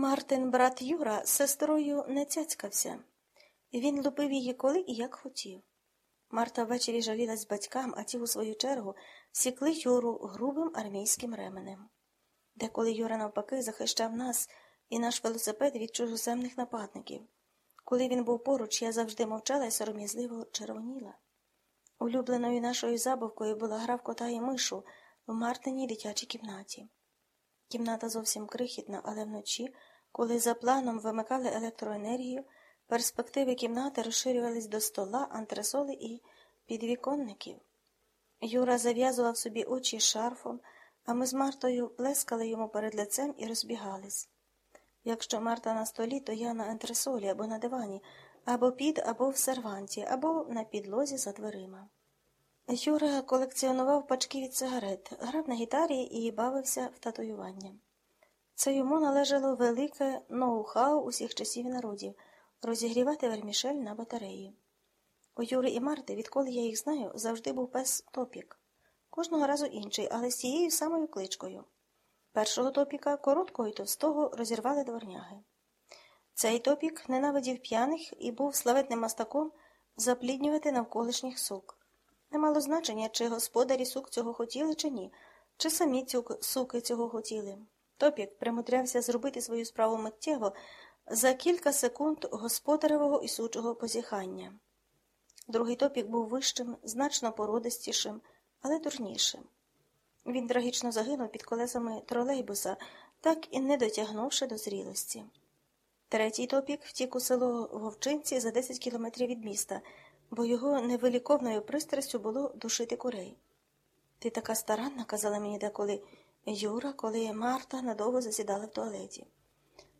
Мартин, брат Юра, з сестрою не цяцькався. Він лупив її коли і як хотів. Марта ввечері жалілась батькам, а ті, у свою чергу, сікли Юру грубим армійським ременем. Деколи Юра, навпаки, захищав нас і наш велосипед від чужоземних нападників. Коли він був поруч, я завжди мовчала і сором'язливо червоніла. Улюбленою нашою забавкою була гра в кота і мишу в Мартиній дитячій кімнаті. Кімната зовсім крихітна, але вночі, коли за планом вимикали електроенергію, перспективи кімнати розширювались до стола, антресоли і підвіконників. Юра зав'язував собі очі шарфом, а ми з Мартою плескали йому перед лицем і розбігались. Якщо Марта на столі, то я на антресолі або на дивані, або під, або в серванті, або на підлозі за дверима. Юра колекціонував пачки від сигарет, грав на гітарі і бавився в татуюванням. Це йому належало велике ноу-хау усіх часів і народів розігрівати вермішель на батареї. У Юри і Марти, відколи я їх знаю, завжди був пес топік. Кожного разу інший, але з тією самою кличкою. Першого топіка, короткого і товстого, розірвали дворняги. Цей топік ненавидів п'яних і був славетним мастаком запліднювати навколишніх сук. Не мало значення, чи господарі сук цього хотіли, чи ні, чи самі цюк суки цього хотіли. Топік примудрявся зробити свою справу миттєво за кілька секунд господаревого і сучого позіхання. Другий топік був вищим, значно породистішим, але дурнішим. Він трагічно загинув під колесами тролейбуса, так і не дотягнувши до зрілості. Третій топік втік у село Вовчинці за 10 кілометрів від міста, бо його невиліковною пристрастю було душити курей. Ти така старанна, казала мені деколи Юра, коли Марта надовго засідала в туалеті.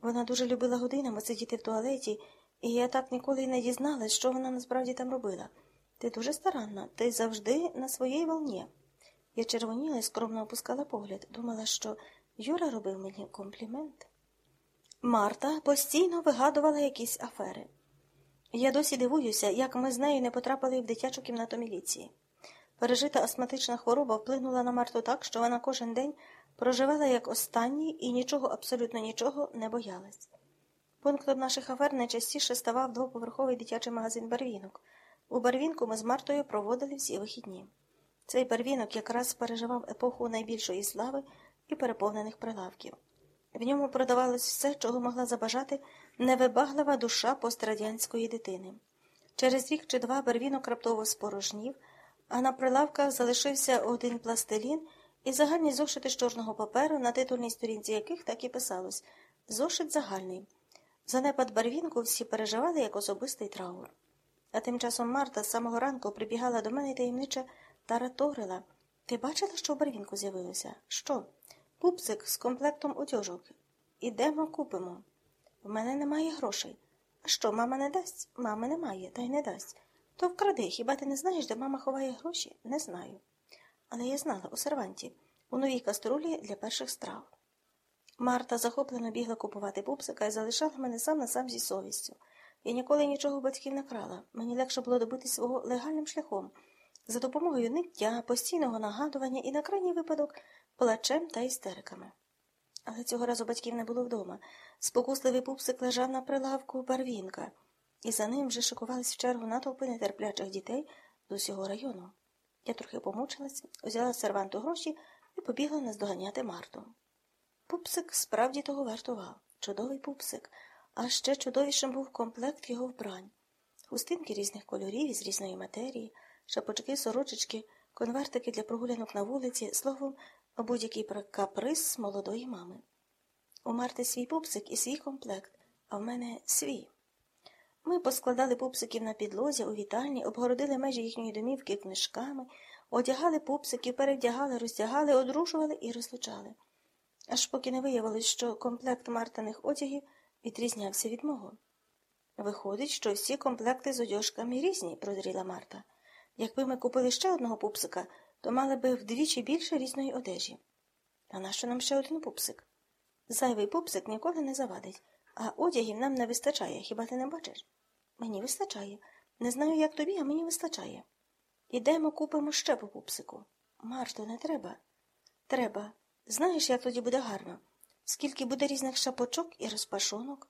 Вона дуже любила годинами сидіти в туалеті, і я так ніколи й не дізналась, що вона насправді там робила. Ти дуже старанна, ти завжди на своїй волні. Я червоніла і скромно опускала погляд, думала, що Юра робив мені комплімент. Марта постійно вигадувала якісь афери. Я досі дивуюся, як ми з нею не потрапили в дитячу кімнату міліції. Пережита астматична хвороба вплинула на Марту так, що вона кожен день проживала як останній і нічого, абсолютно нічого не боялась. Пунктом наших афер найчастіше ставав двоповерховий дитячий магазин барвінок. У барвінку ми з Мартою проводили всі вихідні. Цей барвінок якраз переживав епоху найбільшої слави і переповнених прилавків. В ньому продавалось все, чого могла забажати невибаглива душа пострадянської дитини. Через рік чи два барвінок раптово спорожнів, а на прилавках залишився один пластилін і загальні зошити з чорного паперу, на титульній сторінці яких так і писалось зошит загальний. Занепад барвінку всі переживали як особистий траур. А тим часом Марта з самого ранку прибігала до мене таємниче тараторила. Ти бачила, що в барвінку з'явилося? Що? Пупсик з комплектом одяжок. Ідемо, купимо. В мене немає грошей. А що, мама не дасть? Мами немає, та й не дасть. То вкради, хіба ти не знаєш, де мама ховає гроші? Не знаю. Але я знала у серванті, у новій каструлі для перших страв. Марта захоплено бігла купувати пупсика і залишала мене сам на сам зі совістю. Я ніколи нічого батьків не крала. Мені легше було добити свого легальним шляхом, за допомогою ниття, постійного нагадування і на крайній випадок плачем та істериками. Але цього разу батьків не було вдома. Спокусливий пупсик лежав на прилавку барвінка, і за ним вже шикувались в чергу натовпи нетерплячих дітей з усього району. Я трохи помучилась, взяла серванту гроші і побігла наздоганяти Марту. Пупсик справді того вартував. Чудовий пупсик, а ще чудовішим був комплект його вбрань. Хустинки різних кольорів із різної матерії, шапочки, сорочечки, конвертики для прогулянок на вулиці, словом, будь-який каприз молодої мами. У Марти свій пупсик і свій комплект, а в мене свій. Ми поскладали пупсиків на підлозі у вітальні, обгородили межі їхньої домівки книжками, одягали пупсиків, перевдягали, роздягали, одружували і розлучали. Аж поки не виявилось, що комплект мартаних одягів відрізнявся від мого. Виходить, що всі комплекти з одяжками різні, прозріла Марта. Якби ми купили ще одного пупсика, то мали би вдвічі більше різної одежі. А нащо нам ще один пупсик? Зайвий пупсик ніколи не завадить, а одягів нам не вистачає, хіба ти не бачиш? Мені вистачає. Не знаю, як тобі, а мені вистачає. Ідемо купимо ще по пупсику. Марто, не треба. Треба. Знаєш, як тоді буде гарно. скільки буде різних шапочок і розпашонок.